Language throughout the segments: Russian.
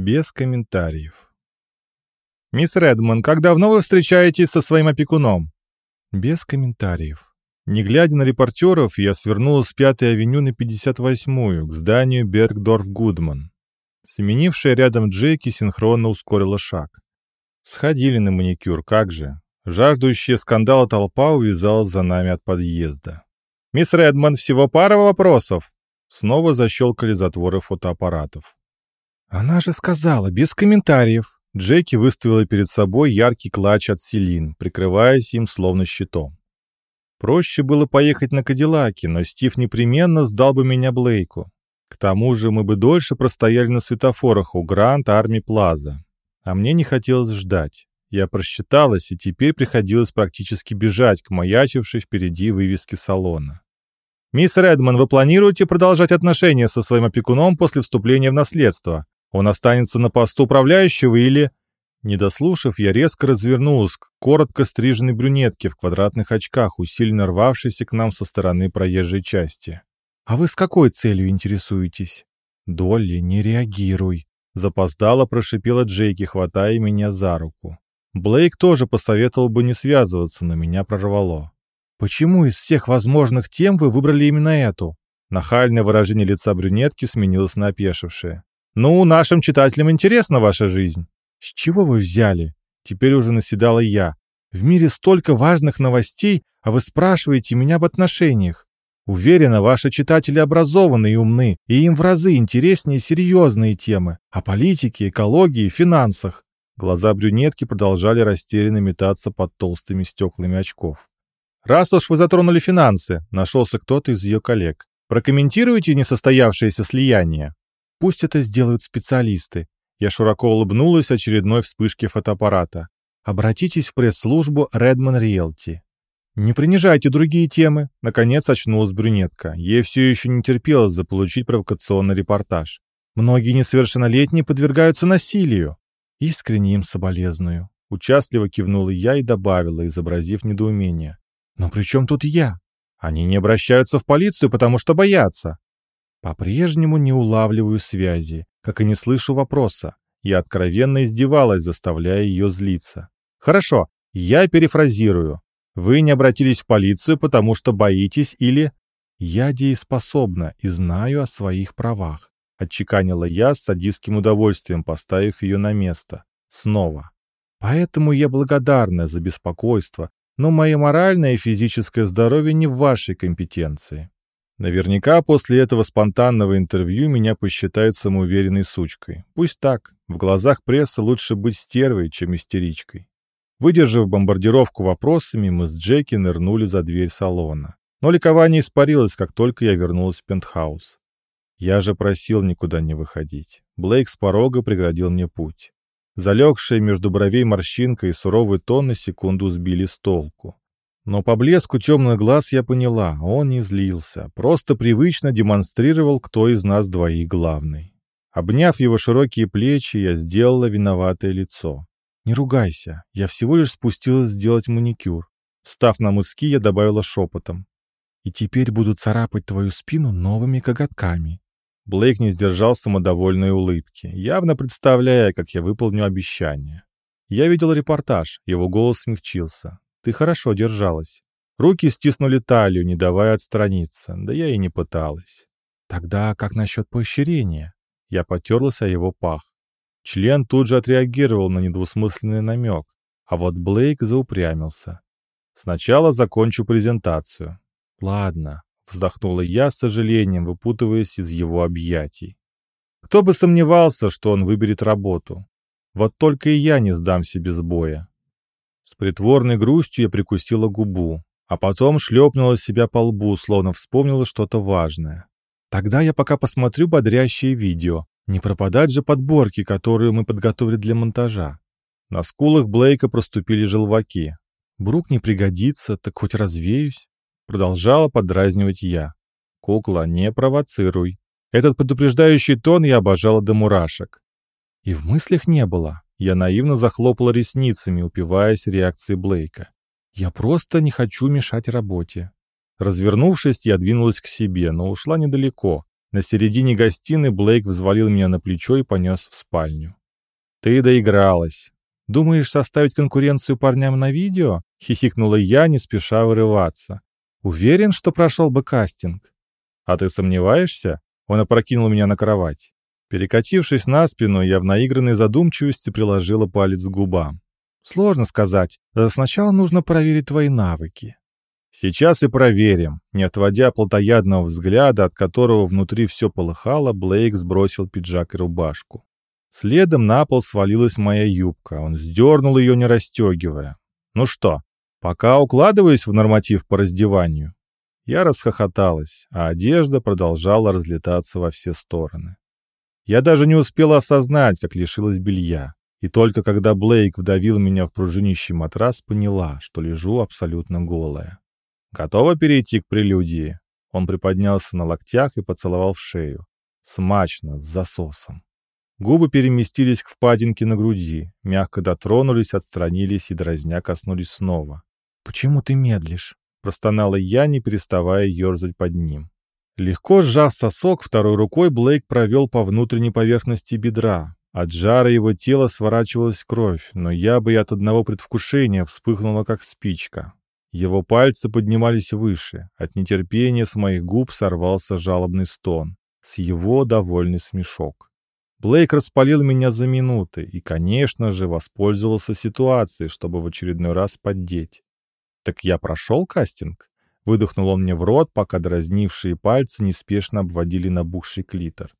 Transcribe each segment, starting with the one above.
Без комментариев. «Мисс Редман, как давно вы встречаетесь со своим опекуном?» Без комментариев. Не глядя на репортеров, я свернул с 5-й авеню на 58-ю, к зданию Бергдорф-Гудман. Семенившая рядом Джеки синхронно ускорила шаг. Сходили на маникюр, как же. Жаждущая скандала толпа увязалась за нами от подъезда. «Мисс Редман, всего пара вопросов!» Снова защелкали затворы фотоаппаратов. «Она же сказала, без комментариев!» Джеки выставила перед собой яркий клатч от Селин, прикрываясь им словно щитом. Проще было поехать на Кадиллаке, но Стив непременно сдал бы меня Блейку. К тому же мы бы дольше простояли на светофорах у Гранд Арми Плаза. А мне не хотелось ждать. Я просчиталась, и теперь приходилось практически бежать к маячившей впереди вывеске салона. «Мисс Редман, вы планируете продолжать отношения со своим опекуном после вступления в наследство? Он останется на посту управляющего или...» Не дослушав, я резко развернулась к коротко стриженной брюнетке в квадратных очках, усиленно рвавшейся к нам со стороны проезжей части. «А вы с какой целью интересуетесь?» «Долли, не реагируй!» Запоздало прошипела Джейки, хватая меня за руку. Блейк тоже посоветовал бы не связываться, но меня прорвало. «Почему из всех возможных тем вы выбрали именно эту?» Нахальное выражение лица брюнетки сменилось на опешившее. «Ну, нашим читателям интересна ваша жизнь». «С чего вы взяли?» Теперь уже наседала я. «В мире столько важных новостей, а вы спрашиваете меня об отношениях. Уверена, ваши читатели образованы и умны, и им в разы интереснее серьезные темы о политике, экологии, финансах». Глаза брюнетки продолжали растерянно метаться под толстыми стеклами очков. «Раз уж вы затронули финансы», — нашелся кто-то из ее коллег, «прокомментируйте несостоявшееся слияние». «Пусть это сделают специалисты. Я широко улыбнулась очередной вспышке фотоаппарата. «Обратитесь в пресс-службу Redman Realty». «Не принижайте другие темы», — наконец очнулась брюнетка. Ей все еще не терпелось заполучить провокационный репортаж. «Многие несовершеннолетние подвергаются насилию». «Искренне им соболезную». Участливо кивнула я и добавила, изобразив недоумение. «Но при чем тут я? Они не обращаются в полицию, потому что боятся». По-прежнему не улавливаю связи как и не слышу вопроса. Я откровенно издевалась, заставляя ее злиться. «Хорошо, я перефразирую. Вы не обратились в полицию, потому что боитесь или...» «Я дееспособна и знаю о своих правах», — отчеканила я с садистским удовольствием, поставив ее на место. Снова. «Поэтому я благодарна за беспокойство, но мое моральное и физическое здоровье не в вашей компетенции. Наверняка после этого спонтанного интервью меня посчитают самоуверенной сучкой. Пусть так. В глазах прессы лучше быть стервой, чем истеричкой. Выдержав бомбардировку вопросами, мы с Джеки нырнули за дверь салона. Но ликование испарилось, как только я вернулась в пентхаус. Я же просил никуда не выходить. Блейк с порога преградил мне путь. Залегшая между бровей морщинка и суровый тон на секунду сбили с толку. Но по блеску темных глаз я поняла, он не злился, просто привычно демонстрировал, кто из нас двоих главный. Обняв его широкие плечи, я сделала виноватое лицо. «Не ругайся, я всего лишь спустилась сделать маникюр». Став на мыски, я добавила шепотом. «И теперь буду царапать твою спину новыми коготками». Блейк не сдержал самодовольной улыбки, явно представляя, как я выполню обещание. Я видел репортаж, его голос смягчился. Ты хорошо держалась. Руки стиснули талию, не давая отстраниться. Да я и не пыталась. Тогда как насчет поощрения? Я потерлась о его пах. Член тут же отреагировал на недвусмысленный намек, а вот Блейк заупрямился. Сначала закончу презентацию. Ладно, вздохнула я с сожалением, выпутываясь из его объятий. Кто бы сомневался, что он выберет работу. Вот только и я не сдамся без боя. С притворной грустью я прикусила губу, а потом шлепнула себя по лбу, словно вспомнила что-то важное. Тогда я пока посмотрю бодрящее видео. Не пропадать же подборки, которые мы подготовили для монтажа. На скулах Блейка проступили желваки. Брук не пригодится, так хоть развеюсь. Продолжала подразнивать я. Кукла, не провоцируй. Этот предупреждающий тон я обожала до мурашек. И в мыслях не было. Я наивно захлопала ресницами, упиваясь реакцией Блейка. «Я просто не хочу мешать работе». Развернувшись, я двинулась к себе, но ушла недалеко. На середине гостиной Блейк взвалил меня на плечо и понес в спальню. «Ты доигралась. Думаешь составить конкуренцию парням на видео?» — хихикнула я, не спеша вырываться. «Уверен, что прошел бы кастинг?» «А ты сомневаешься?» Он опрокинул меня на кровать. Перекатившись на спину, я в наигранной задумчивости приложила палец к губам. «Сложно сказать. Сначала нужно проверить твои навыки». «Сейчас и проверим». Не отводя плотоядного взгляда, от которого внутри все полыхало, Блейк сбросил пиджак и рубашку. Следом на пол свалилась моя юбка. Он сдернул ее, не расстегивая. «Ну что, пока укладываюсь в норматив по раздеванию?» Я расхохоталась, а одежда продолжала разлетаться во все стороны. Я даже не успела осознать, как лишилась белья. И только когда Блейк вдавил меня в пружинищий матрас, поняла, что лежу абсолютно голая. «Готова перейти к прелюдии?» Он приподнялся на локтях и поцеловал в шею. Смачно, с засосом. Губы переместились к впадинке на груди, мягко дотронулись, отстранились и дразня коснулись снова. «Почему ты медлишь?» — простонала я, не переставая ерзать под ним. Легко сжав сосок, второй рукой Блейк провел по внутренней поверхности бедра. От жара его тела сворачивалась кровь, но я бы и от одного предвкушения вспыхнула, как спичка. Его пальцы поднимались выше. От нетерпения с моих губ сорвался жалобный стон. С его довольный смешок. Блейк распалил меня за минуты и, конечно же, воспользовался ситуацией, чтобы в очередной раз поддеть. «Так я прошел кастинг?» Выдохнул он мне в рот, пока дразнившие пальцы неспешно обводили набухший клитор.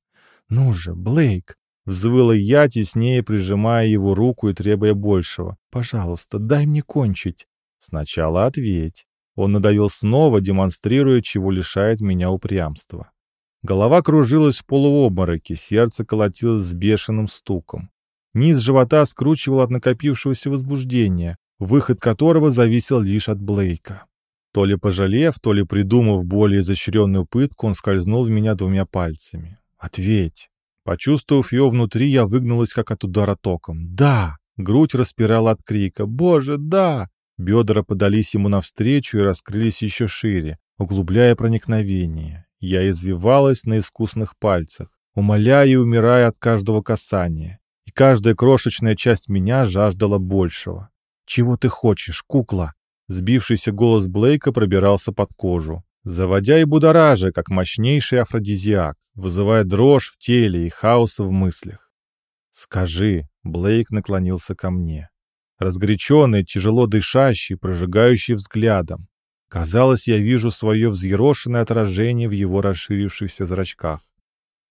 «Ну же, Блейк!» Взвыла я, теснее прижимая его руку и требуя большего. «Пожалуйста, дай мне кончить». «Сначала ответь». Он надавил снова, демонстрируя, чего лишает меня упрямства. Голова кружилась в полуобмороке, сердце колотилось с бешеным стуком. Низ живота скручивал от накопившегося возбуждения, выход которого зависел лишь от Блейка. То ли пожалев, то ли придумав более изощренную пытку, он скользнул в меня двумя пальцами. «Ответь!» Почувствовав ее внутри, я выгнулась, как от удара током. «Да!» Грудь распирала от крика. «Боже, да!» Бедра подались ему навстречу и раскрылись еще шире, углубляя проникновение. Я извивалась на искусных пальцах, умоляя и умирая от каждого касания. И каждая крошечная часть меня жаждала большего. «Чего ты хочешь, кукла?» Сбившийся голос Блейка пробирался под кожу, заводя и будоража, как мощнейший афродизиак, вызывая дрожь в теле и хаос в мыслях. «Скажи», — Блейк наклонился ко мне. Разгоряченный, тяжело дышащий, прожигающий взглядом. Казалось, я вижу свое взъерошенное отражение в его расширившихся зрачках.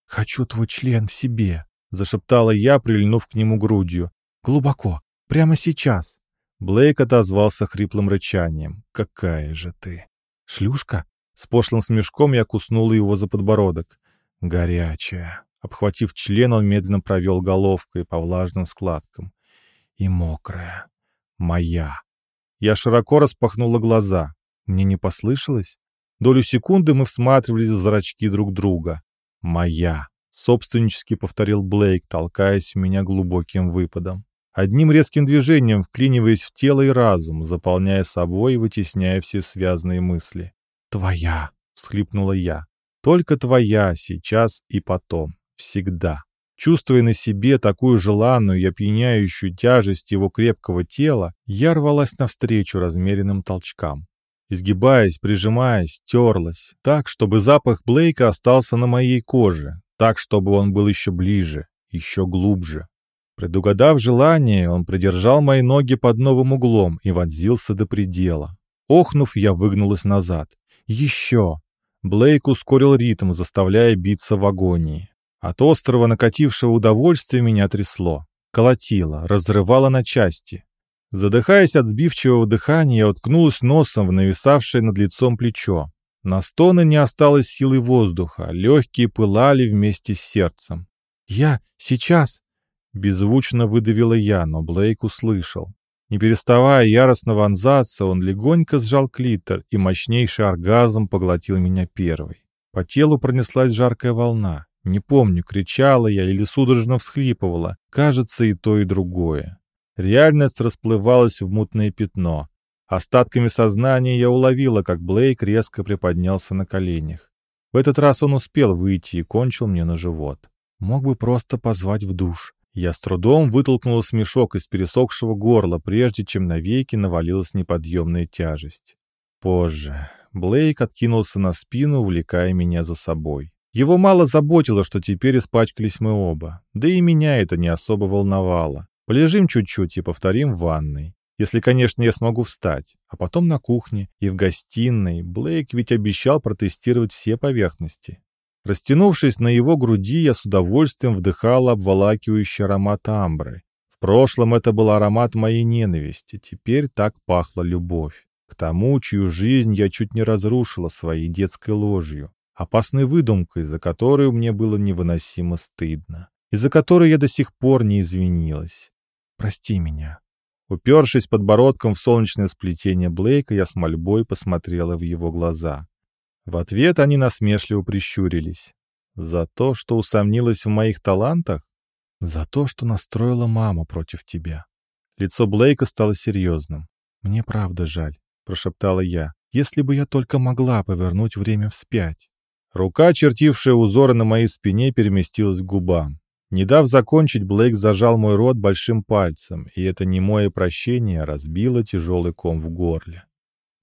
«Хочу твой член в себе», — зашептала я, прильнув к нему грудью. «Глубоко, прямо сейчас». Блейк отозвался хриплым рычанием. «Какая же ты!» «Шлюшка?» С пошлым смешком я куснула его за подбородок. «Горячая!» Обхватив член, он медленно провел головкой по влажным складкам. «И мокрая. Моя!» Я широко распахнула глаза. Мне не послышалось? Долю секунды мы всматривались в зрачки друг друга. «Моя!» — собственнически повторил Блейк, толкаясь в меня глубоким выпадом одним резким движением вклиниваясь в тело и разум, заполняя собой и вытесняя все связанные мысли. «Твоя!» — всхлипнула я. «Только твоя сейчас и потом. Всегда». Чувствуя на себе такую желанную и опьяняющую тяжесть его крепкого тела, я рвалась навстречу размеренным толчкам. Изгибаясь, прижимаясь, терлась, так, чтобы запах Блейка остался на моей коже, так, чтобы он был еще ближе, еще глубже. Предугадав желание, он придержал мои ноги под новым углом и вонзился до предела. Охнув, я выгнулась назад. «Еще!» Блейк ускорил ритм, заставляя биться в агонии. От острого накатившего удовольствия меня трясло. Колотило, разрывало на части. Задыхаясь от сбивчивого дыхания, я уткнулась носом в нависавшее над лицом плечо. На стоны не осталось силы воздуха, легкие пылали вместе с сердцем. «Я сейчас!» Беззвучно выдавила я, но Блейк услышал. Не переставая яростно вонзаться, он легонько сжал клитор, и мощнейший оргазм поглотил меня первой. По телу пронеслась жаркая волна. Не помню, кричала я или судорожно всхлипывала. Кажется, и то, и другое. Реальность расплывалась в мутное пятно. Остатками сознания я уловила, как Блейк резко приподнялся на коленях. В этот раз он успел выйти и кончил мне на живот. Мог бы просто позвать в душ. Я с трудом вытолкнула смешок из пересохшего горла, прежде чем на веки навалилась неподъемная тяжесть. Позже. Блейк откинулся на спину, увлекая меня за собой. Его мало заботило, что теперь испачкались мы оба. Да и меня это не особо волновало. Полежим чуть-чуть и повторим в ванной. Если, конечно, я смогу встать. А потом на кухне и в гостиной. Блейк ведь обещал протестировать все поверхности. Растянувшись на его груди, я с удовольствием вдыхал обволакивающий аромат амбры. В прошлом это был аромат моей ненависти, теперь так пахла любовь. К тому, чью жизнь я чуть не разрушила своей детской ложью, опасной выдумкой, за которую мне было невыносимо стыдно, и за которую я до сих пор не извинилась. Прости меня. Упершись подбородком в солнечное сплетение Блейка, я с мольбой посмотрела в его глаза. В ответ они насмешливо прищурились. За то, что усомнилась в моих талантах? За то, что настроила мама против тебя. Лицо Блейка стало серьезным. «Мне правда жаль», — прошептала я. «Если бы я только могла повернуть время вспять». Рука, чертившая узоры на моей спине, переместилась к губам. Не дав закончить, Блейк зажал мой рот большим пальцем, и это немое прощение разбило тяжелый ком в горле.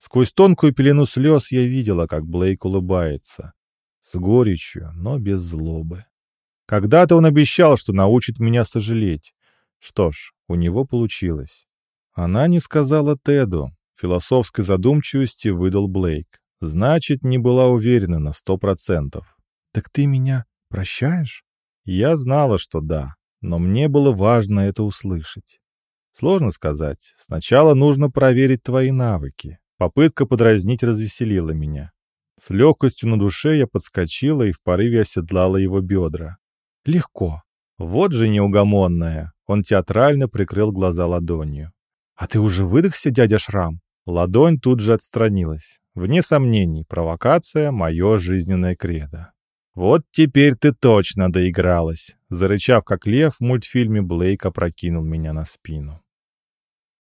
Сквозь тонкую пелену слез я видела, как Блейк улыбается. С горечью, но без злобы. Когда-то он обещал, что научит меня сожалеть. Что ж, у него получилось. Она не сказала Теду. Философской задумчивости выдал Блейк. Значит, не была уверена на сто процентов. «Так ты меня прощаешь?» Я знала, что да, но мне было важно это услышать. Сложно сказать. Сначала нужно проверить твои навыки. Попытка подразнить развеселила меня. С легкостью на душе я подскочила и в порыве оседлала его бедра. Легко. Вот же неугомонная. Он театрально прикрыл глаза ладонью. «А ты уже выдохся, дядя Шрам?» Ладонь тут же отстранилась. Вне сомнений, провокация — мое жизненное кредо. «Вот теперь ты точно доигралась!» Зарычав как лев, в мультфильме Блейк опрокинул меня на спину.